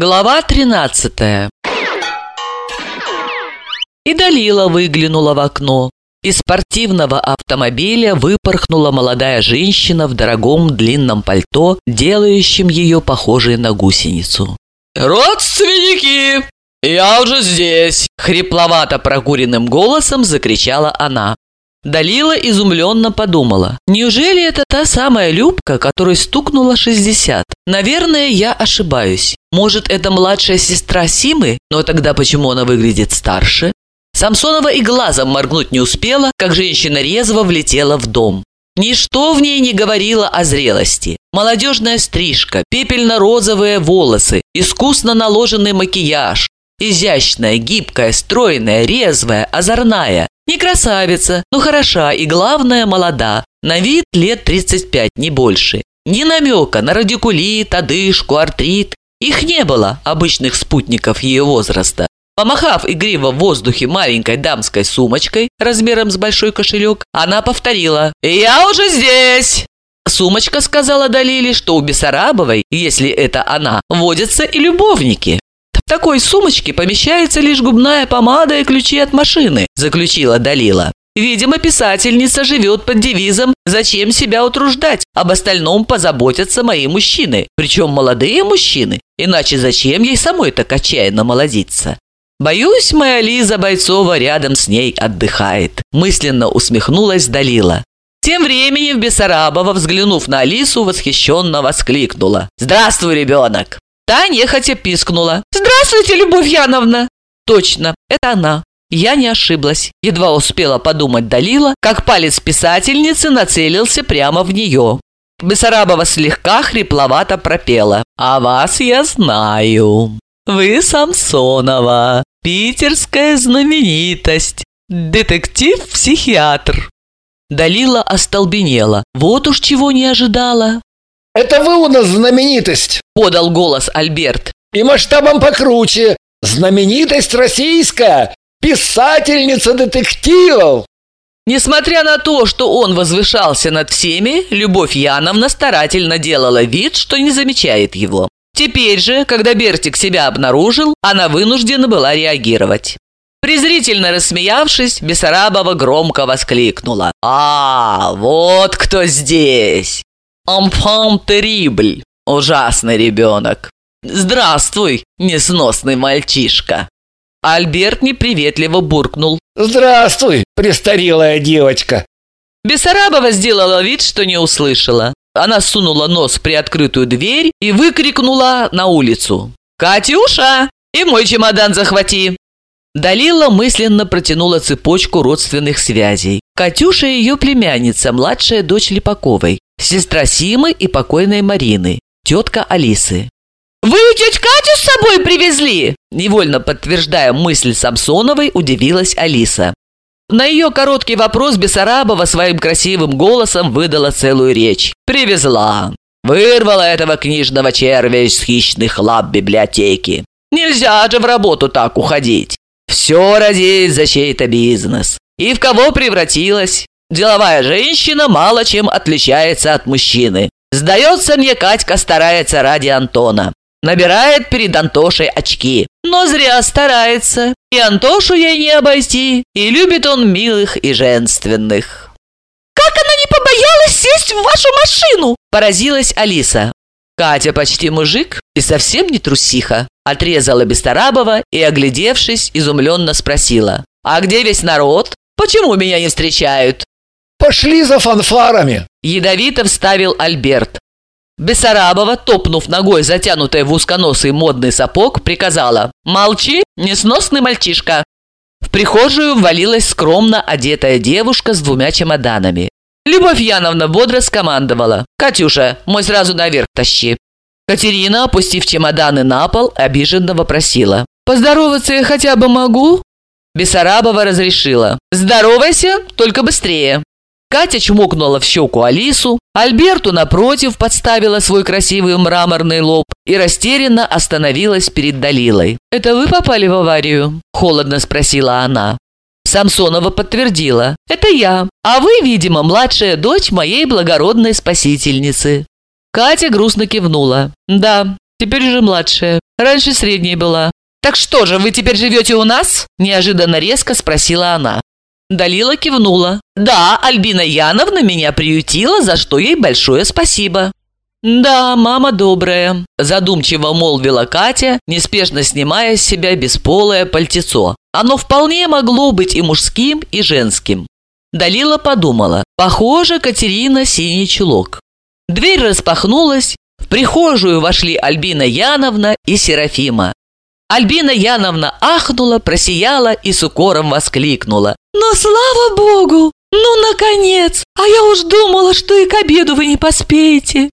Глава 13 И Далила выглянула в окно. Из спортивного автомобиля выпорхнула молодая женщина в дорогом длинном пальто, делающем ее похожей на гусеницу. «Родственники! Я уже здесь!» – хрипловато прокуренным голосом закричала она. Далила изумленно подумала. Неужели это та самая Любка, которой стукнула 60? Наверное, я ошибаюсь. Может, это младшая сестра Симы? Но тогда почему она выглядит старше? Самсонова и глазом моргнуть не успела, как женщина резво влетела в дом. Ничто в ней не говорило о зрелости. Молодежная стрижка, пепельно-розовые волосы, искусно наложенный макияж. Изящная, гибкая, стройная, резвая, озорная. Не красавица, но хороша и, главное, молода. На вид лет 35, не больше. Ни намека на радикулит, одышку, артрит. Их не было, обычных спутников ее возраста. Помахав игриво в воздухе маленькой дамской сумочкой размером с большой кошелек, она повторила «Я уже здесь!» Сумочка сказала Далиле, что у Бессарабовой, если это она, водятся и любовники. Такой сумочке помещается лишь губная помада и ключи от машины, заключила Далила. Видимо, писательница живет под девизом «Зачем себя утруждать? Об остальном позаботятся мои мужчины, причем молодые мужчины, иначе зачем ей самой так отчаянно молодиться?» «Боюсь, моя Лиза Бойцова рядом с ней отдыхает», – мысленно усмехнулась Далила. Тем временем Бессарабова, взглянув на Алису, восхищенно воскликнула. «Здравствуй, ребенок!» Та нехотя пискнула. «Здравствуйте, Любовь Яновна!» Точно, это она. Я не ошиблась. Едва успела подумать Далила, как палец писательницы нацелился прямо в нее. Бессарабова слегка хрипловато пропела. «А вас я знаю. Вы Самсонова, питерская знаменитость, детектив-психиатр». Далила остолбенела. Вот уж чего не ожидала. «Это вы у нас знаменитость!» – подал голос Альберт. «И масштабом покруче! Знаменитость российская! Писательница детективов!» Несмотря на то, что он возвышался над всеми, Любовь Яновна старательно делала вид, что не замечает его. Теперь же, когда Бертик себя обнаружил, она вынуждена была реагировать. Презрительно рассмеявшись, Бессарабова громко воскликнула. «А, вот кто здесь! Enfant terrible! Ужасный ребенок! Здравствуй, несносный мальчишка!» Альберт неприветливо буркнул. «Здравствуй, престарелая девочка!» Бессарабова сделала вид, что не услышала. Она сунула нос в приоткрытую дверь и выкрикнула на улицу. «Катюша, и мой чемодан захвати!» Далила мысленно протянула цепочку родственных связей. Катюша – ее племянница, младшая дочь Липаковой, сестра Симы и покойной Марины, тетка Алисы. «Вы тетю Катю с собой привезли?» Невольно подтверждая мысль Самсоновой, удивилась Алиса. На ее короткий вопрос Бессарабова своим красивым голосом выдала целую речь. «Привезла. Вырвала этого книжного червя из хищных лап библиотеки. Нельзя же в работу так уходить. Все родить за чей-то бизнес. И в кого превратилась? Деловая женщина мало чем отличается от мужчины. Сдается мне, Катька старается ради Антона. Набирает перед Антошей очки. Но зря старается. И Антошу ей не обойти. И любит он милых и женственных. «Как она не побоялась сесть в вашу машину?» Поразилась Алиса. Катя почти мужик и совсем не трусиха. Отрезала Бестарабова и, оглядевшись, изумленно спросила. «А где весь народ? Почему меня не встречают?» «Пошли за фанфарами!» Ядовито вставил Альберт. Бессарабова, топнув ногой затянутой в узконосый модный сапог, приказала «Молчи, несносный мальчишка!» В прихожую ввалилась скромно одетая девушка с двумя чемоданами. Любовь Яновна бодро скомандовала «Катюша, мой сразу наверх тащи!» Катерина, опустив чемоданы на пол, обиженно вопросила «Поздороваться я хотя бы могу?» Бессарабова разрешила «Здоровайся, только быстрее!» Катя чмокнула в щеку Алису, Альберту, напротив, подставила свой красивый мраморный лоб и растерянно остановилась перед Далилой. «Это вы попали в аварию?» – холодно спросила она. Самсонова подтвердила. «Это я, а вы, видимо, младшая дочь моей благородной спасительницы». Катя грустно кивнула. «Да, теперь же младшая. Раньше средней была. «Так что же, вы теперь живете у нас?» Неожиданно резко спросила она. Далила кивнула. «Да, Альбина Яновна меня приютила, за что ей большое спасибо». «Да, мама добрая», – задумчиво молвила Катя, неспешно снимая с себя бесполое пальтецо. Оно вполне могло быть и мужским, и женским. Далила подумала, похоже, Катерина синий чулок. Дверь распахнулась, в прихожую вошли Альбина Яновна и Серафима. Альбина Яновна ахнула, просияла и с укором воскликнула. «Но слава богу! Ну, наконец! А я уж думала, что и к обеду вы не поспеете!»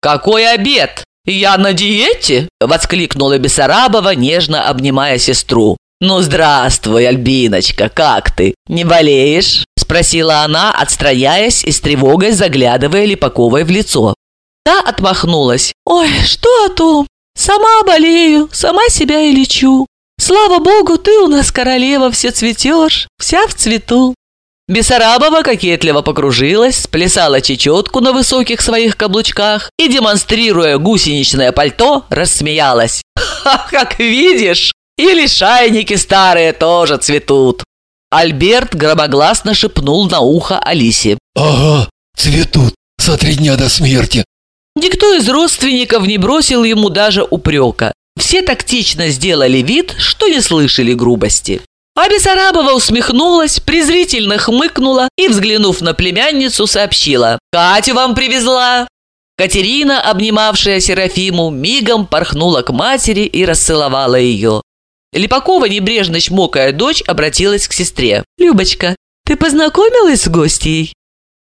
«Какой обед? Я на диете?» – воскликнула Бессарабова, нежно обнимая сестру. «Ну, здравствуй, Альбиночка, как ты? Не болеешь?» – спросила она, отстраняясь и с тревогой заглядывая Липаковой в лицо. Та отмахнулась. «Ой, что о том? Сама болею, сама себя и лечу. Слава богу, ты у нас королева, все цветешь, вся в цвету». Бессарабова кокетливо покружилась, сплясала чечетку на высоких своих каблучках и, демонстрируя гусеничное пальто, рассмеялась. «Ха, как видишь, и лишайники старые тоже цветут!» Альберт громогласно шепнул на ухо Алисе. «Ага, цветут за три дня до смерти. Никто из родственников не бросил ему даже упрека. Все тактично сделали вид, что не слышали грубости. А Бессарабова усмехнулась, презрительно хмыкнула и, взглянув на племянницу, сообщила «Катю вам привезла!». Катерина, обнимавшая Серафиму, мигом порхнула к матери и расцеловала ее. Липакова, небрежно чмокая дочь, обратилась к сестре. «Любочка, ты познакомилась с гостьей?»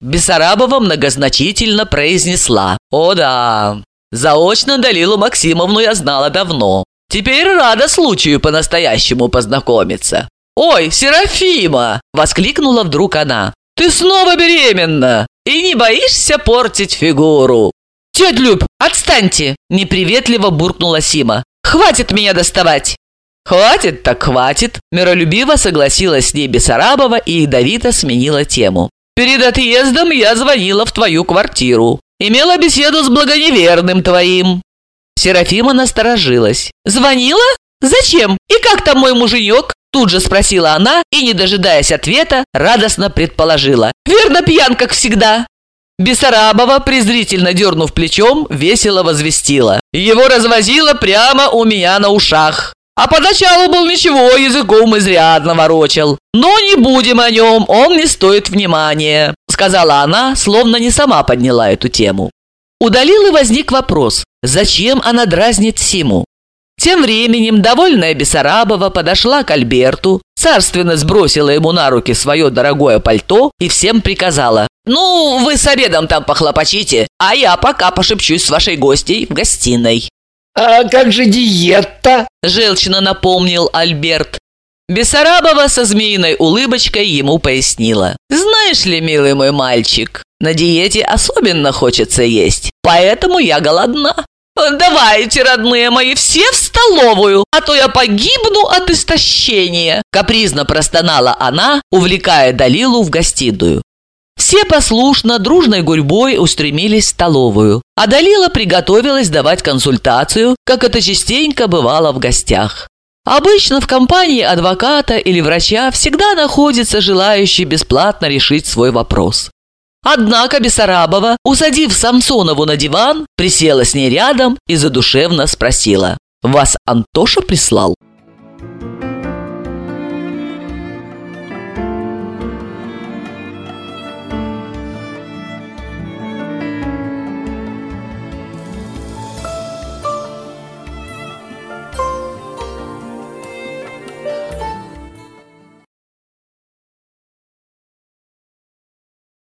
Бессарабова многозначительно произнесла. «О да, заочно Далилу Максимовну я знала давно. Теперь рада случаю по-настоящему познакомиться». «Ой, Серафима!» – воскликнула вдруг она. «Ты снова беременна и не боишься портить фигуру?» «Тетя Люб, отстаньте!» – неприветливо буркнула Сима. «Хватит меня доставать!» «Хватит так хватит!» – миролюбиво согласилась с ней Бессарабова и ядовито сменила тему. Перед отъездом я звонила в твою квартиру. Имела беседу с благоневерным твоим». Серафима насторожилась. «Звонила? Зачем? И как там мой муженек?» Тут же спросила она и, не дожидаясь ответа, радостно предположила. «Верно пьян, как всегда». Бессарабова, презрительно дернув плечом, весело возвестила. «Его развозило прямо у меня на ушах. А поначалу был ничего, языком изрядно ворочал. Но не будем о нем, он не стоит внимания», сказала она, словно не сама подняла эту тему. У Далилы возник вопрос, зачем она дразнит Симу? Тем временем довольная Бессарабова подошла к Альберту, царственно сбросила ему на руки свое дорогое пальто и всем приказала «Ну, вы с обедом там похлопочите, а я пока пошепчусь с вашей гостей в гостиной». А как же диета? Желчно напомнил Альберт. Бессарабова со змеиной улыбочкой ему пояснила. «Знаешь ли, милый мой мальчик, на диете особенно хочется есть, поэтому я голодна. «Давайте, родные мои, все в столовую, а то я погибну от истощения!» Капризно простонала она, увлекая Далилу в гостиную. Все послушно, дружной гурьбой устремились в столовую, а Далила приготовилась давать консультацию, как это частенько бывало в гостях. Обычно в компании адвоката или врача всегда находится желающий бесплатно решить свой вопрос. Однако Бессарабова, усадив Самсонову на диван, присела с ней рядом и задушевно спросила «Вас Антоша прислал?»